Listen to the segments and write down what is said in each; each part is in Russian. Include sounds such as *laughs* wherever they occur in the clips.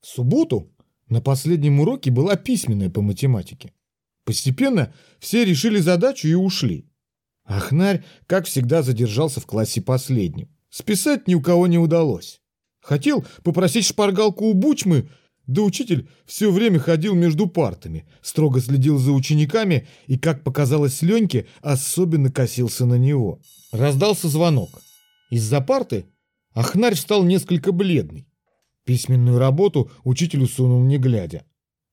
В субботу на последнем уроке была письменная по математике. Постепенно все решили задачу и ушли. Ахнарь, как всегда, задержался в классе последним. Списать ни у кого не удалось. Хотел попросить шпаргалку у Бучмы, да учитель все время ходил между партами, строго следил за учениками и, как показалось Леньке, особенно косился на него. Раздался звонок. Из-за парты Ахнарь стал несколько бледный. Письменную работу учитель усунул не глядя.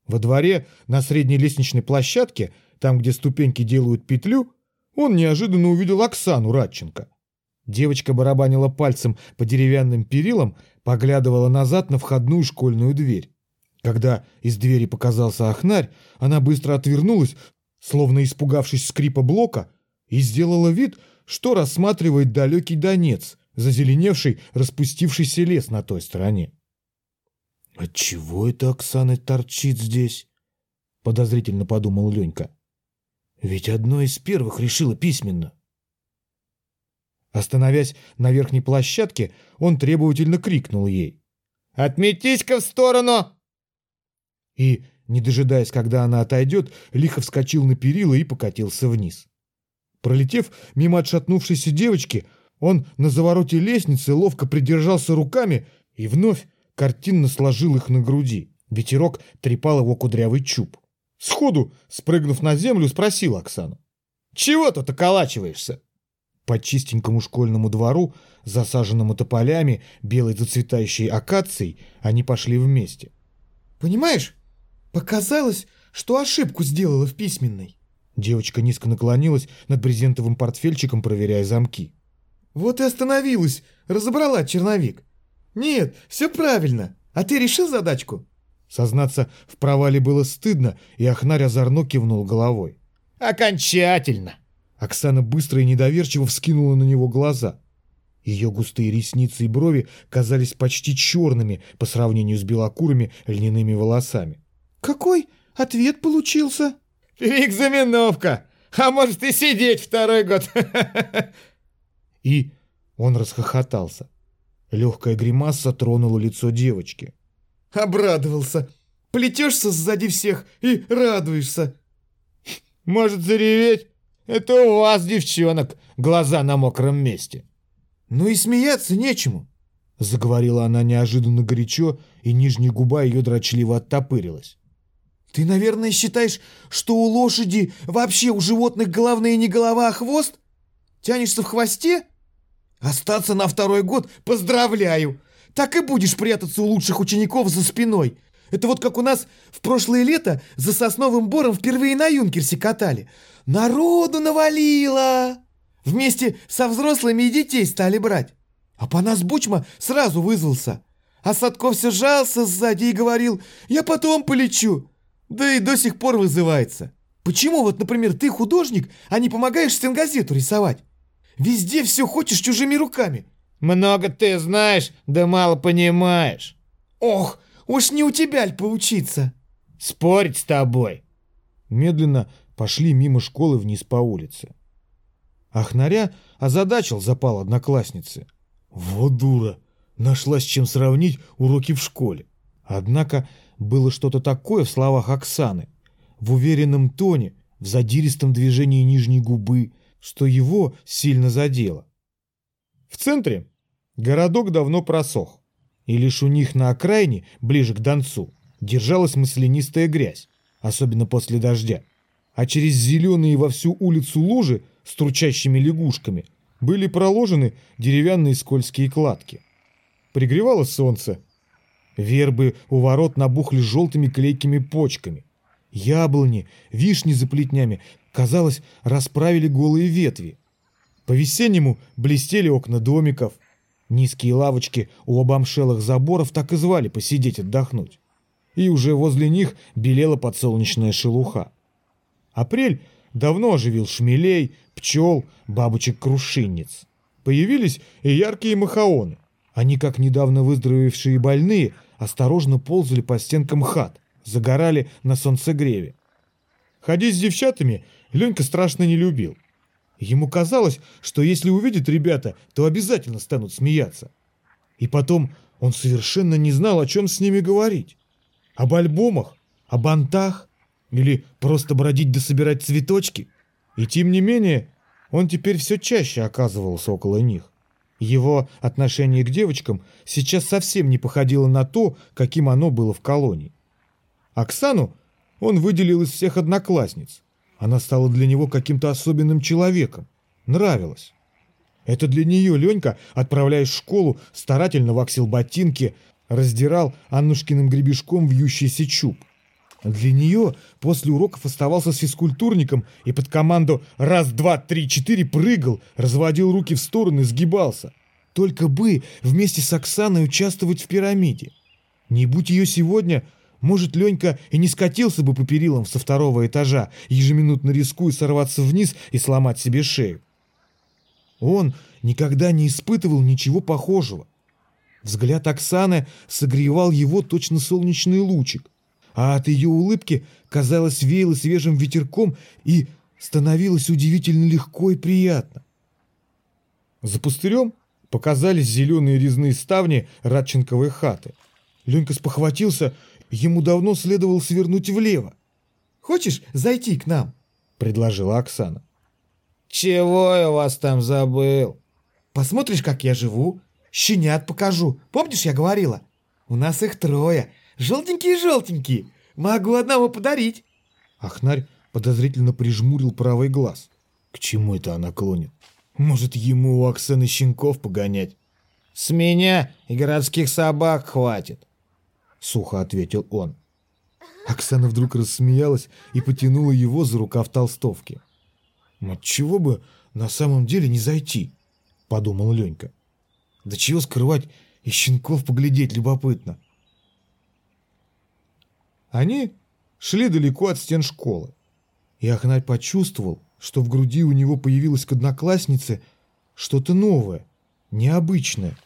Во дворе, на средней лестничной площадке, там, где ступеньки делают петлю, он неожиданно увидел Оксану Радченко. Девочка барабанила пальцем по деревянным перилам, поглядывала назад на входную школьную дверь. Когда из двери показался Ахнарь, она быстро отвернулась, словно испугавшись скрипа блока, и сделала вид, что рассматривает далекий Донец, зазеленевший, распустившийся лес на той стороне. «Отчего это Оксана торчит здесь?» — подозрительно подумал Ленька. «Ведь одно из первых решила письменно». Остановясь на верхней площадке, он требовательно крикнул ей. «Отметись-ка в сторону!» И, не дожидаясь, когда она отойдет, лихо вскочил на перила и покатился вниз. Пролетев мимо отшатнувшейся девочки, он на завороте лестницы ловко придержался руками и вновь картинно сложил их на груди. Ветерок трепал его кудрявый чуб. Сходу, спрыгнув на землю, спросил Оксану. «Чего тут околачиваешься?» По чистенькому школьному двору, засаженному тополями, белой зацветающей акацией, они пошли вместе. «Понимаешь, показалось, что ошибку сделала в письменной». Девочка низко наклонилась над брезентовым портфельчиком, проверяя замки. «Вот и остановилась, разобрала черновик. Нет, все правильно. А ты решил задачку?» Сознаться, в провале было стыдно, и Ахнарь озорно кивнул головой. «Окончательно!» Оксана быстро и недоверчиво вскинула на него глаза. Ее густые ресницы и брови казались почти черными по сравнению с белокурыми льняными волосами. «Какой ответ получился?» «Переэкзаменовка! А может и сидеть второй год!» *laughs* И он расхохотался. Легкая гримаса тронула лицо девочки. «Обрадовался! Плетешься сзади всех и радуешься!» «Может зареветь? Это у вас, девчонок, глаза на мокром месте!» «Ну и смеяться нечему!» Заговорила она неожиданно горячо, и нижняя губа ее дрочливо оттопырилась. «Ты, наверное, считаешь, что у лошади вообще у животных головная не голова, а хвост? Тянешься в хвосте? Остаться на второй год поздравляю! Так и будешь прятаться у лучших учеников за спиной. Это вот как у нас в прошлое лето за сосновым бором впервые на Юнкерсе катали. Народу навалило! Вместе со взрослыми и детей стали брать. А по нас Бучма сразу вызвался. А Садков все жался сзади и говорил, я потом полечу. Да и до сих пор вызывается. Почему вот, например, ты художник, а не помогаешь стенгазету рисовать? Везде все хочешь чужими руками. Много ты знаешь, да мало понимаешь. Ох, уж не у тебя ль поучиться? Спорить с тобой. Медленно пошли мимо школы вниз по улице. Ахнаря озадачил запал одноклассницы. Вот дура! Нашла с чем сравнить уроки в школе. Однако было что-то такое в словах Оксаны, в уверенном тоне, в задиристом движении нижней губы, что его сильно задело. В центре городок давно просох, и лишь у них на окраине, ближе к Донцу, держалась маслянистая грязь, особенно после дождя. А через зеленые во всю улицу лужи с тручащими лягушками были проложены деревянные скользкие кладки. Пригревало солнце. Вербы у ворот набухли желтыми клейкими почками. Яблони, вишни за плетнями, казалось, расправили голые ветви. По-весеннему блестели окна домиков. Низкие лавочки у обомшелых заборов так и звали посидеть отдохнуть. И уже возле них белела подсолнечная шелуха. Апрель давно оживил шмелей, пчел, бабочек-крушинниц. Появились и яркие махаоны. Они, как недавно выздоровевшие больные, осторожно ползали по стенкам хат, загорали на солнцегреве. Ходить с девчатами Ленька страшно не любил. Ему казалось, что если увидят ребята, то обязательно станут смеяться. И потом он совершенно не знал, о чем с ними говорить. Об альбомах, о бантах или просто бродить да собирать цветочки. И тем не менее, он теперь все чаще оказывался около них. Его отношение к девочкам сейчас совсем не походило на то, каким оно было в колонии. Оксану он выделил из всех одноклассниц. Она стала для него каким-то особенным человеком. Нравилась. Это для нее Ленька, отправляясь в школу, старательно ваксил ботинки, раздирал Аннушкиным гребешком вьющийся чуб. Для нее после уроков оставался с физкультурником и под команду «раз, два, три, четыре» прыгал, разводил руки в стороны, сгибался. Только бы вместе с Оксаной участвовать в пирамиде. Не будь ее сегодня, может, Ленька и не скатился бы по перилам со второго этажа, ежеминутно рискуя сорваться вниз и сломать себе шею. Он никогда не испытывал ничего похожего. Взгляд Оксаны согревал его точно солнечный лучик, а от ее улыбки, казалось, веяло свежим ветерком и становилось удивительно легко и приятно. За пустырем показались зеленые резные ставни Радченковой хаты. Ленька спохватился, ему давно следовало свернуть влево. «Хочешь зайти к нам?» — предложила Оксана. «Чего я вас там забыл?» «Посмотришь, как я живу? Щенят покажу. Помнишь, я говорила? У нас их трое. Желтенькие-желтенькие. Могу одного подарить». Ахнарь подозрительно прижмурил правый глаз. К чему это она клонит? Может, ему у Оксаны щенков погонять? «С меня и городских собак хватит», — сухо ответил он. Оксана вдруг рассмеялась и потянула его за рукав толстовки. «Вот чего бы на самом деле не зайти?» — подумал Ленька. «Да чего скрывать, и щенков поглядеть любопытно». Они шли далеко от стен школы, и Ахнарь почувствовал, что в груди у него появилось к однокласснице что-то новое, необычное.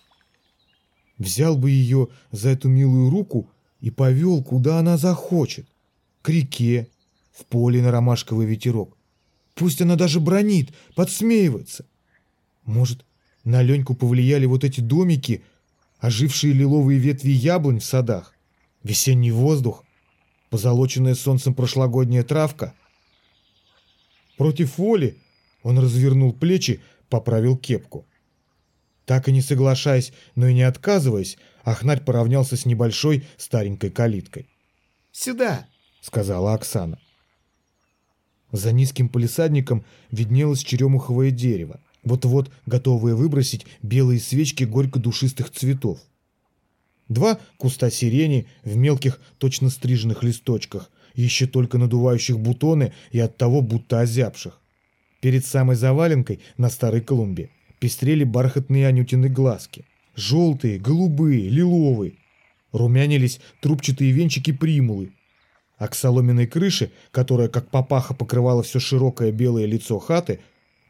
Взял бы ее за эту милую руку и повел, куда она захочет. К реке, в поле на ромашковый ветерок. Пусть она даже бронит, подсмеивается. Может, на Леньку повлияли вот эти домики, ожившие лиловые ветви яблонь в садах, весенний воздух, позолоченная солнцем прошлогодняя травка. Против воли он развернул плечи, поправил кепку. Так и не соглашаясь, но и не отказываясь, Ахнарь поравнялся с небольшой старенькой калиткой. «Сюда!» — сказала Оксана. За низким полисадником виднелось черемуховое дерево, вот-вот готовое выбросить белые свечки горько-душистых цветов. Два куста сирени в мелких, точно стриженных листочках, еще только надувающих бутоны и оттого будто озябших. Перед самой заваленкой на старой клумбе пестрели бархатные анютины глазки. Желтые, голубые, лиловые. Румянились трубчатые венчики примулы, а к соломенной крыше, которая как папаха покрывала все широкое белое лицо хаты,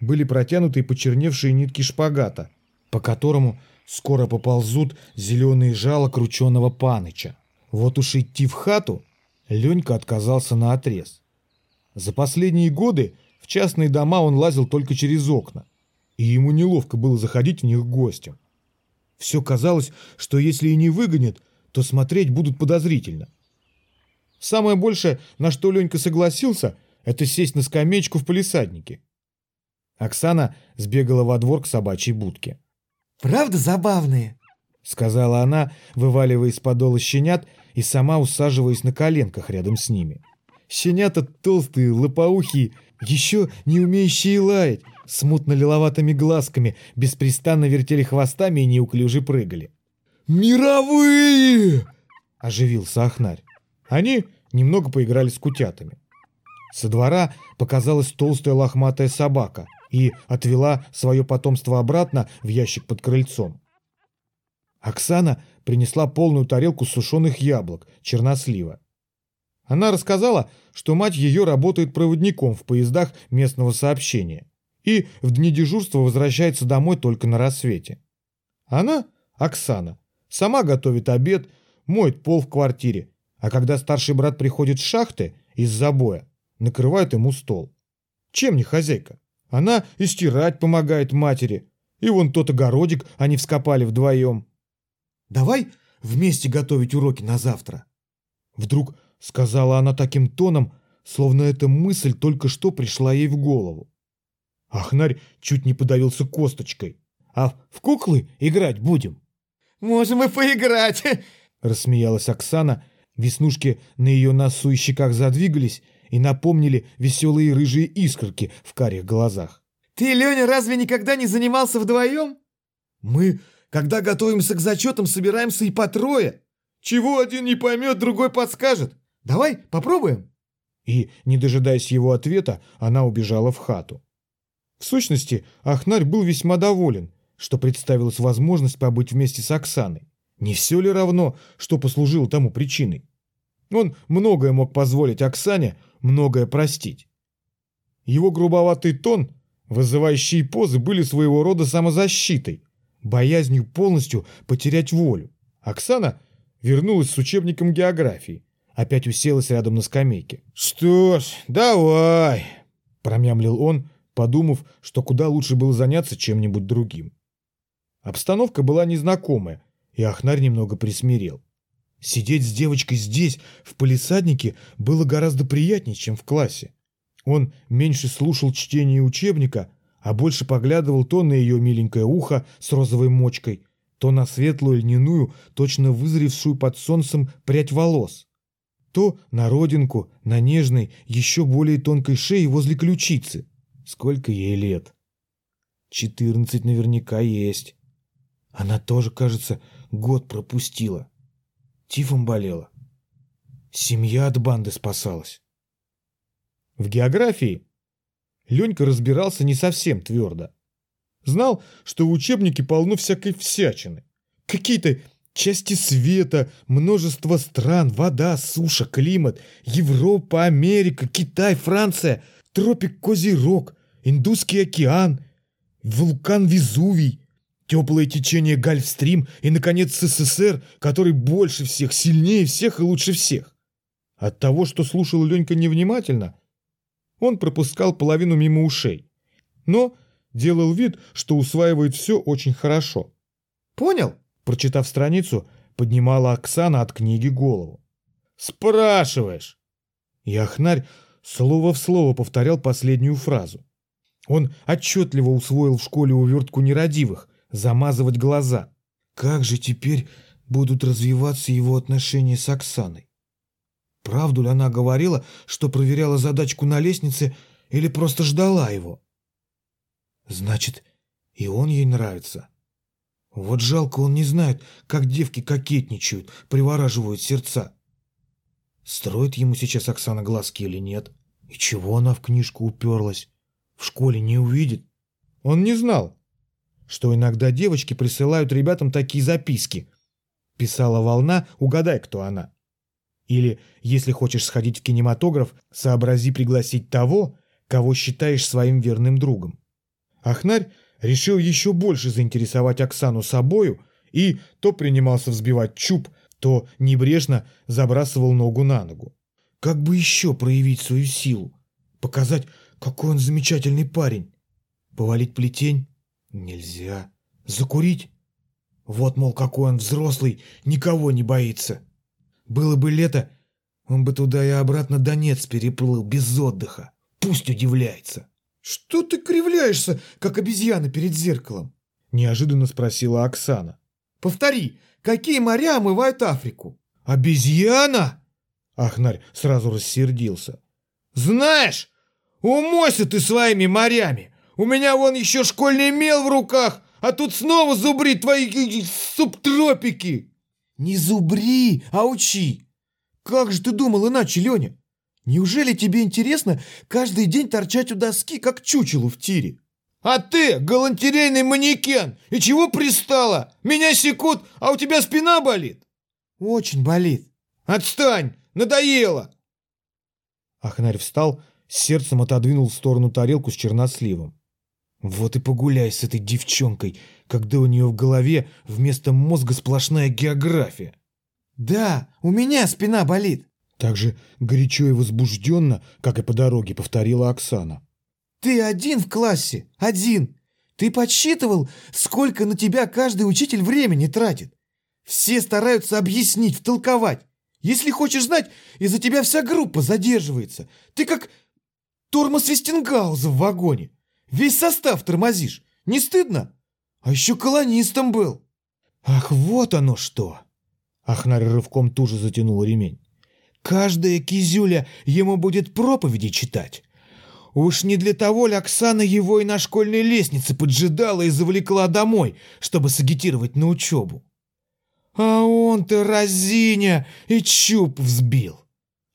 были протянуты почерневшие нитки шпагата, по которому скоро поползут зеленые жало крученого паныча. Вот уж идти в хату Ленька отказался на отрез. За последние годы в частные дома он лазил только через окна, и ему неловко было заходить в них гостем. Все казалось, что если и не выгонят, то смотреть будут подозрительно – Самое большее, на что Ленька согласился, это сесть на скамеечку в полисаднике. Оксана сбегала во двор к собачьей будке. «Правда забавные?» — сказала она, вываливая из подола щенят и сама усаживаясь на коленках рядом с ними. Щенята толстые, лопоухие, еще не умеющие лаять, с мутно-лиловатыми глазками, беспрестанно вертели хвостами и неуклюже прыгали. «Мировые!» — оживился Ахнарь. Они немного поиграли с кутятами. Со двора показалась толстая лохматая собака и отвела свое потомство обратно в ящик под крыльцом. Оксана принесла полную тарелку сушеных яблок, чернослива. Она рассказала, что мать ее работает проводником в поездах местного сообщения и в дни дежурства возвращается домой только на рассвете. Она, Оксана, сама готовит обед, моет пол в квартире, а когда старший брат приходит с шахты из забоя, накрывает ему стол. Чем не хозяйка? Она и стирать помогает матери. И вон тот огородик они вскопали вдвоем. Давай вместе готовить уроки на завтра. Вдруг сказала она таким тоном, словно эта мысль только что пришла ей в голову. Ахнарь чуть не подавился косточкой. «А в куклы играть будем?» «Можем и поиграть!» — рассмеялась Оксана. Веснушки на ее носу и щеках задвигались и напомнили веселые рыжие искорки в карих глазах. «Ты, Леня, разве никогда не занимался вдвоем?» «Мы, когда готовимся к зачетам, собираемся и по трое. Чего один не поймет, другой подскажет. Давай, попробуем?» И, не дожидаясь его ответа, она убежала в хату. В сущности, Ахнарь был весьма доволен, что представилась возможность побыть вместе с Оксаной. Не все ли равно, что послужило тому причиной? Он многое мог позволить Оксане, многое простить. Его грубоватый тон, вызывающие позы были своего рода самозащитой, боязнью полностью потерять волю. Оксана вернулась с учебником географии, опять уселась рядом на скамейке. «Что ж, давай!» – промямлил он, подумав, что куда лучше было заняться чем-нибудь другим. Обстановка была незнакомая, и Ахнарь немного присмирел. Сидеть с девочкой здесь, в полисаднике, было гораздо приятнее, чем в классе. Он меньше слушал чтение учебника, а больше поглядывал то на ее миленькое ухо с розовой мочкой, то на светлую льняную, точно вызревшую под солнцем прядь волос, то на родинку, на нежной, еще более тонкой шее возле ключицы. Сколько ей лет? Четырнадцать наверняка есть. Она тоже, кажется, год пропустила. Тифом болела. Семья от банды спасалась. В географии Ленька разбирался не совсем твердо. Знал, что в учебнике полно всякой всячины. Какие-то части света, множество стран, вода, суша, климат, Европа, Америка, Китай, Франция, тропик Козерог, Индусский океан, вулкан Везувий, теплое течение Гольфстрим и, наконец, СССР, который больше всех, сильнее всех и лучше всех. От того, что слушал Ленька невнимательно, он пропускал половину мимо ушей, но делал вид, что усваивает все очень хорошо. «Понял?» Прочитав страницу, поднимала Оксана от книги голову. «Спрашиваешь!» И Ахнарь слово в слово повторял последнюю фразу. Он отчетливо усвоил в школе увертку нерадивых, замазывать глаза. Как же теперь будут развиваться его отношения с Оксаной? Правду ли она говорила, что проверяла задачку на лестнице или просто ждала его? Значит, и он ей нравится. Вот жалко, он не знает, как девки кокетничают, привораживают сердца. Строит ему сейчас Оксана глазки или нет? И чего она в книжку уперлась? В школе не увидит? Он не знал, что иногда девочки присылают ребятам такие записки. Писала волна, угадай, кто она. Или, если хочешь сходить в кинематограф, сообрази пригласить того, кого считаешь своим верным другом. Ахнарь решил еще больше заинтересовать Оксану собою и то принимался взбивать чуб, то небрежно забрасывал ногу на ногу. Как бы еще проявить свою силу? Показать, какой он замечательный парень? Повалить плетень? Нельзя. Закурить? Вот, мол, какой он взрослый, никого не боится. Было бы лето, он бы туда и обратно Донец переплыл без отдыха. Пусть удивляется. «Что ты кривляешься, как обезьяна перед зеркалом?» Неожиданно спросила Оксана. «Повтори, какие моря омывают Африку?» «Обезьяна?» Ахнарь сразу рассердился. «Знаешь, умойся ты своими морями! У меня вон еще школьный мел в руках, а тут снова зубрит твои субтропики!» «Не зубри, а учи! Как же ты думал иначе, Леня? Неужели тебе интересно каждый день торчать у доски, как чучелу в тире? А ты, галантерейный манекен, и чего пристала? Меня секут, а у тебя спина болит? Очень болит. Отстань, надоело. Ахнарь встал, сердцем отодвинул в сторону тарелку с черносливом. Вот и погуляй с этой девчонкой, когда у нее в голове вместо мозга сплошная география. Да, у меня спина болит. Так же горячо и возбужденно, как и по дороге, повторила Оксана. «Ты один в классе, один. Ты подсчитывал, сколько на тебя каждый учитель времени тратит? Все стараются объяснить, втолковать. Если хочешь знать, из-за тебя вся группа задерживается. Ты как тормоз Вестингауза в вагоне. Весь состав тормозишь. Не стыдно? А еще колонистом был. Ах, вот оно что! Ахнарь рывком туже затянул ремень. Каждая кизюля ему будет проповеди читать. Уж не для того ли Оксана его и на школьной лестнице поджидала и завлекла домой, чтобы сагитировать на учебу? А он-то разиня и чуб взбил.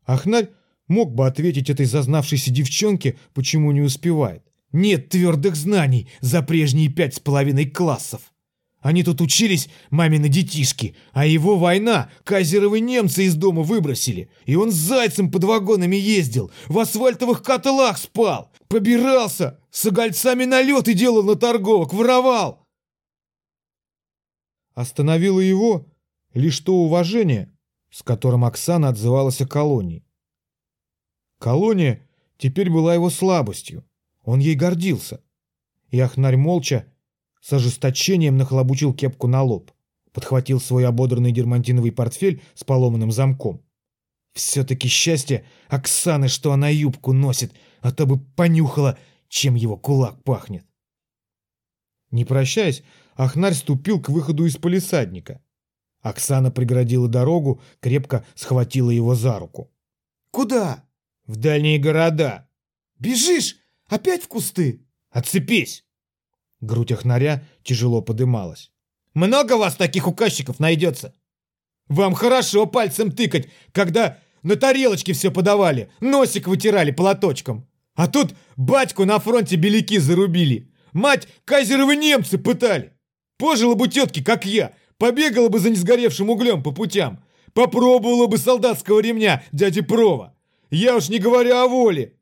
Ахнарь мог бы ответить этой зазнавшейся девчонке, почему не успевает. Нет твердых знаний за прежние пять с половиной классов. Они тут учились, мамины детишки, а его война, кайзеровы немцы из дома выбросили. И он с зайцем под вагонами ездил, в асфальтовых котлах спал, побирался, с огольцами на лед и делал на торговок, воровал. Остановило его лишь то уважение, с которым Оксана отзывалась о колонии. Колония теперь была его слабостью, он ей гордился. И Ахнарь молча с ожесточением нахлобучил кепку на лоб, подхватил свой ободранный дермантиновый портфель с поломанным замком. Все-таки счастье Оксаны, что она юбку носит, а то бы понюхала, чем его кулак пахнет. Не прощаясь, Ахнарь ступил к выходу из полисадника. Оксана преградила дорогу, крепко схватила его за руку. Куда? В дальние города. Бежишь? Опять в кусты? Отцепись! Грудь охнаря тяжело подымалась. «Много вас таких указчиков найдется? Вам хорошо пальцем тыкать, когда на тарелочке все подавали, носик вытирали платочком. А тут батьку на фронте беляки зарубили. Мать кайзеровы немцы пытали. Пожила бы тетки, как я, побегала бы за несгоревшим углем по путям. Попробовала бы солдатского ремня дяди Прова. Я уж не говорю о воле.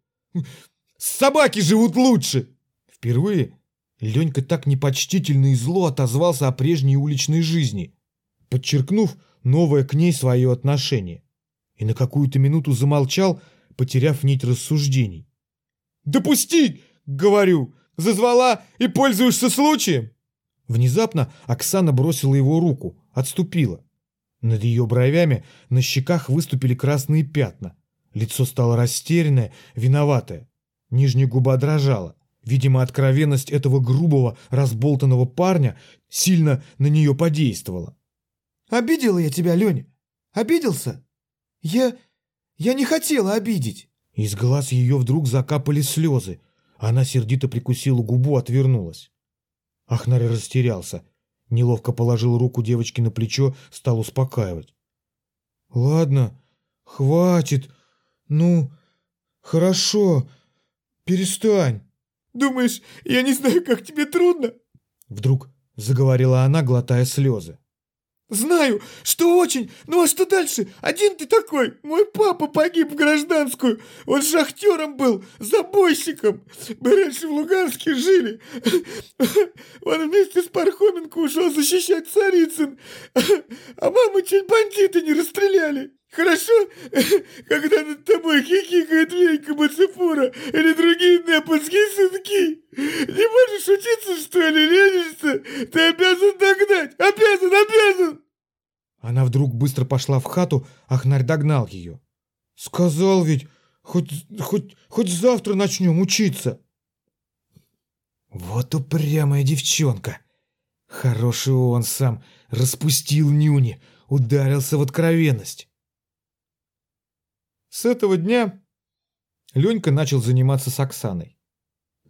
Собаки живут лучше. Впервые Ленька так непочтительно и зло отозвался о прежней уличной жизни, подчеркнув новое к ней свое отношение. И на какую-то минуту замолчал, потеряв нить рассуждений. «Допусти!» — говорю! Зазвала и пользуешься случаем!» Внезапно Оксана бросила его руку, отступила. Над ее бровями на щеках выступили красные пятна. Лицо стало растерянное, виноватое. Нижняя губа дрожала. Видимо, откровенность этого грубого, разболтанного парня сильно на нее подействовала. «Обидела я тебя, Леня? Обиделся? Я... я не хотела обидеть!» Из глаз ее вдруг закапали слезы. Она сердито прикусила губу, отвернулась. Ахнарь растерялся. Неловко положил руку девочки на плечо, стал успокаивать. «Ладно, хватит. Ну, хорошо, перестань». Думаешь, я не знаю, как тебе трудно?» Вдруг заговорила она, глотая слезы. «Знаю, что очень. Ну а что дальше? Один ты такой. Мой папа погиб в гражданскую. Он шахтером был, забойщиком. Мы раньше в Луганске жили. Он вместе с Пархоменко ушел защищать Царицын. А маму чуть бандиты не расстреляли. Хорошо, *laughs* когда над тобой хихикает Вейка Мацепура или другие непальские сынки. Не можешь учиться, что ли, ленишься? Ты обязан догнать, обязан, обязан!» Она вдруг быстро пошла в хату, Ахнарь догнал ее. «Сказал ведь, хоть, хоть, хоть завтра начнем учиться». Вот упрямая девчонка. Хороший он сам распустил нюни, ударился в откровенность. С этого дня Ленька начал заниматься с Оксаной.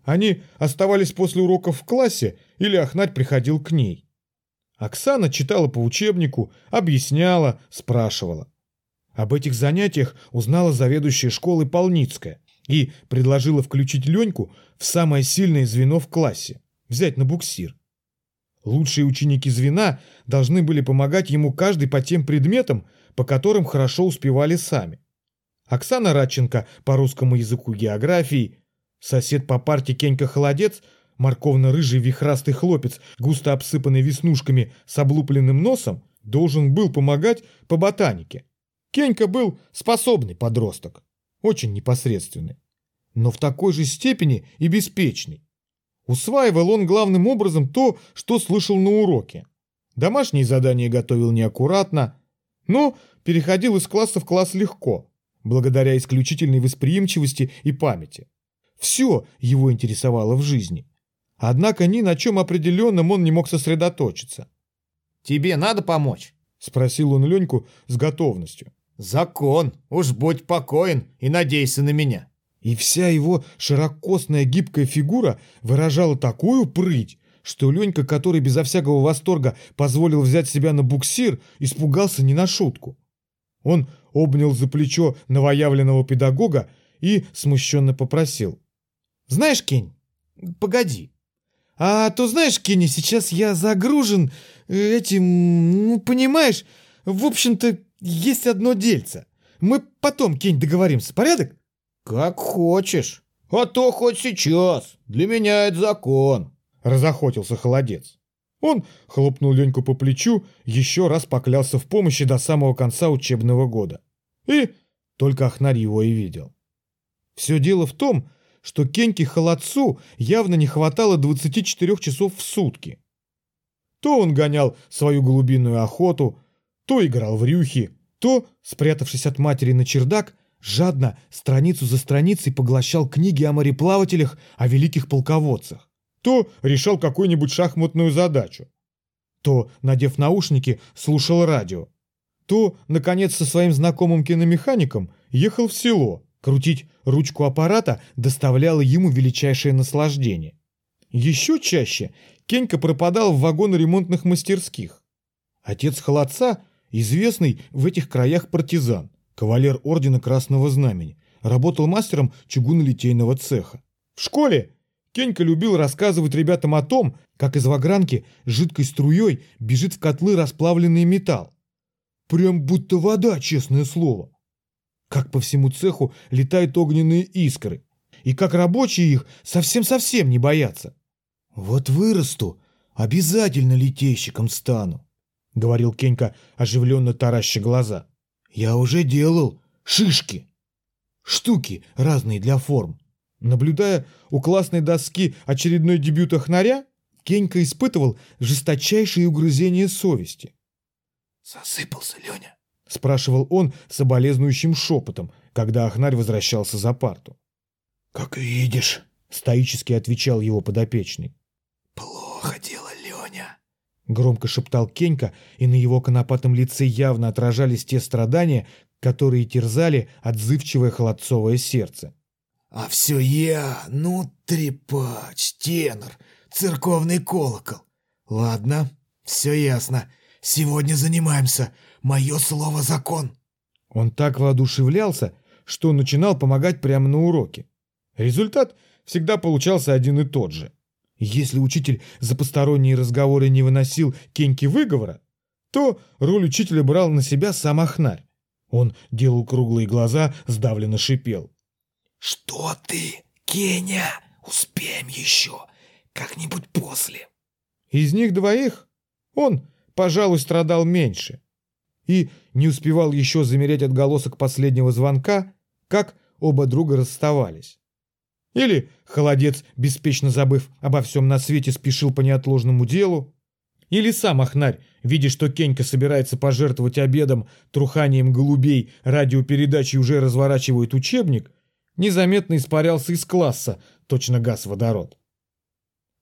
Они оставались после уроков в классе или Ахнарь приходил к ней. Оксана читала по учебнику, объясняла, спрашивала. Об этих занятиях узнала заведующая школы Полницкая и предложила включить Леньку в самое сильное звено в классе, взять на буксир. Лучшие ученики звена должны были помогать ему каждый по тем предметам, по которым хорошо успевали сами. Оксана Радченко по русскому языку географии, сосед по парте Кенька Холодец, морковно-рыжий вихрастый хлопец, густо обсыпанный веснушками с облупленным носом, должен был помогать по ботанике. Кенька был способный подросток, очень непосредственный, но в такой же степени и беспечный. Усваивал он главным образом то, что слышал на уроке. Домашние задания готовил неаккуратно, но переходил из класса в класс легко, благодаря исключительной восприимчивости и памяти. Все его интересовало в жизни. Однако ни на чем определенном он не мог сосредоточиться. «Тебе надо помочь?» — спросил он Леньку с готовностью. «Закон, уж будь покоен и надейся на меня». И вся его широкосная гибкая фигура выражала такую прыть, что Ленька, который безо всякого восторга позволил взять себя на буксир, испугался не на шутку. Он обнял за плечо новоявленного педагога и смущенно попросил. «Знаешь, Кень, погоди. А то знаешь, Кенни, сейчас я загружен этим, ну, понимаешь, в общем-то, есть одно дельце. Мы потом, Кень, договоримся, порядок?» «Как хочешь. А то хоть сейчас. Для меня это закон», — разохотился холодец. Он хлопнул Леньку по плечу, еще раз поклялся в помощи до самого конца учебного года. И только Ахнарь его и видел. Все дело в том, что Кеньке Холодцу явно не хватало 24 часов в сутки. То он гонял свою голубиную охоту, то играл в рюхи, то, спрятавшись от матери на чердак, жадно, страницу за страницей поглощал книги о мореплавателях, о великих полководцах. То решал какую-нибудь шахматную задачу. То, надев наушники, слушал радио. То, наконец, со своим знакомым киномехаником ехал в село. Крутить ручку аппарата доставляло ему величайшее наслаждение. Еще чаще Кенька пропадал в вагоноремонтных мастерских. Отец холодца, известный в этих краях партизан, кавалер ордена Красного Знамени, работал мастером чугунолитейного цеха. В школе Кенька любил рассказывать ребятам о том, как из вагранки жидкой струей бежит в котлы расплавленный металл. Прям будто вода, честное слово. Как по всему цеху летают огненные искры. И как рабочие их совсем-совсем не боятся. «Вот вырасту, обязательно литейщиком стану», — говорил Кенька, оживленно тараща глаза. Я уже делал шишки. Штуки разные для форм. Наблюдая у классной доски очередной дебют Ахнаря, Кенька испытывал жесточайшее угрызение совести. «Засыпался, Леня?» — спрашивал он соболезнующим шепотом, когда Ахнарь возвращался за парту. «Как видишь», — стоически отвечал его подопечный. «Плохо дело, Леня. Громко шептал Кенька, и на его конопатом лице явно отражались те страдания, которые терзали отзывчивое холодцовое сердце. «А все я, ну, трепач, тенор, церковный колокол. Ладно, все ясно. Сегодня занимаемся. Мое слово закон». Он так воодушевлялся, что начинал помогать прямо на уроке. Результат всегда получался один и тот же. Если учитель за посторонние разговоры не выносил Кеньки выговора, то роль учителя брал на себя сам Ахнарь. Он делал круглые глаза, сдавленно шипел. «Что ты, Кеня? Успеем еще. Как-нибудь после». Из них двоих он, пожалуй, страдал меньше. И не успевал еще замереть отголосок последнего звонка, как оба друга расставались. Или холодец, беспечно забыв обо всем на свете, спешил по неотложному делу. Или сам Ахнарь, видя, что Кенька собирается пожертвовать обедом, труханием голубей, радиопередачей уже разворачивает учебник, незаметно испарялся из класса, точно газ-водород.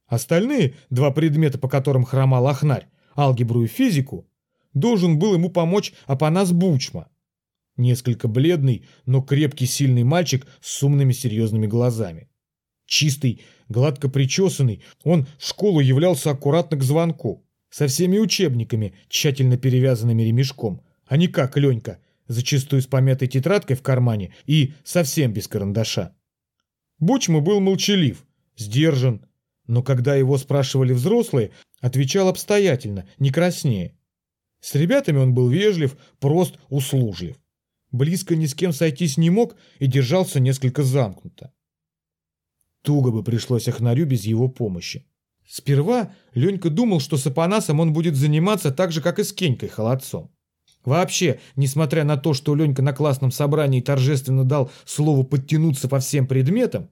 Остальные два предмета, по которым хромал Ахнарь, алгебру и физику, должен был ему помочь Апанас Бучма, Несколько бледный, но крепкий сильный мальчик с умными серьезными глазами. Чистый, гладко причесанный, он в школу являлся аккуратно к звонку, со всеми учебниками, тщательно перевязанными ремешком, а не как Ленька, зачастую с помятой тетрадкой в кармане и совсем без карандаша. Бучма был молчалив, сдержан, но когда его спрашивали взрослые, отвечал обстоятельно, не краснее. С ребятами он был вежлив, прост, услужлив близко ни с кем сойтись не мог и держался несколько замкнуто. Туго бы пришлось Ахнарю без его помощи. Сперва Ленька думал, что с Апанасом он будет заниматься так же, как и с Кенькой холодцом. Вообще, несмотря на то, что Ленька на классном собрании торжественно дал слово подтянуться по всем предметам,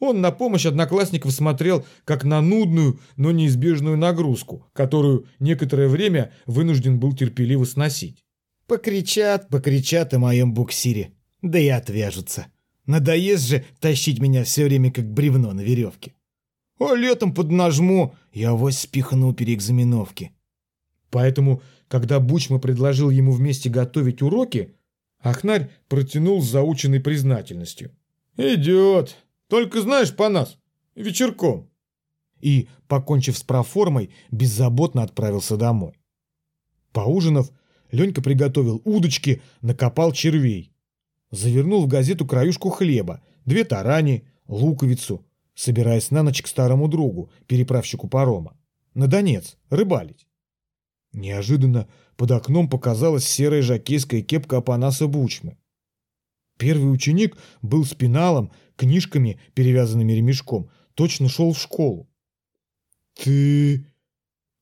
Он на помощь одноклассников смотрел как на нудную, но неизбежную нагрузку, которую некоторое время вынужден был терпеливо сносить. Покричат, покричат о моем буксире, да и отвяжутся. Надоест же тащить меня все время как бревно на веревке. А летом поднажму, я вось спихну переэкзаменовки. Поэтому, когда Бучма предложил ему вместе готовить уроки, Ахнарь протянул с заученной признательностью. «Идет. Только знаешь по нас. Вечерком». И, покончив с проформой, беззаботно отправился домой. Поужинав, Ленька приготовил удочки, накопал червей. Завернул в газету краюшку хлеба, две тарани, луковицу, собираясь на ночь к старому другу, переправщику парома. На Донец, рыбалить. Неожиданно под окном показалась серая жакейская кепка Апанаса Бучмы. Первый ученик был с пеналом, книжками, перевязанными ремешком, точно шел в школу. «Ты...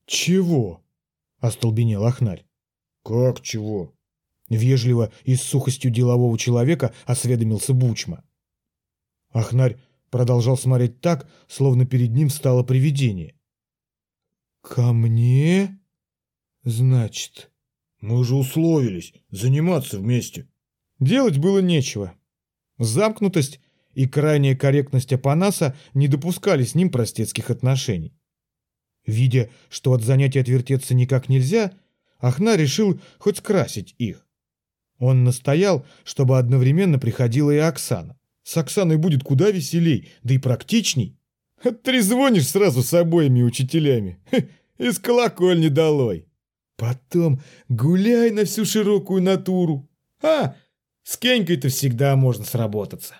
чего?» — остолбенел Ахнарь. «Как чего?» Вежливо и с сухостью делового человека осведомился Бучма. Ахнарь продолжал смотреть так, словно перед ним стало привидение. «Ко мне? Значит...» «Мы же условились заниматься вместе». Делать было нечего. Замкнутость и крайняя корректность Апанаса не допускали с ним простецких отношений. Видя, что от занятий отвертеться никак нельзя, Ахна решил хоть скрасить их. Он настоял, чтобы одновременно приходила и Оксана. С Оксаной будет куда веселей, да и практичней. Трезвонишь сразу с обоими учителями. Из колокольни долой. Потом гуляй на всю широкую натуру. А, с Кенькой-то всегда можно сработаться.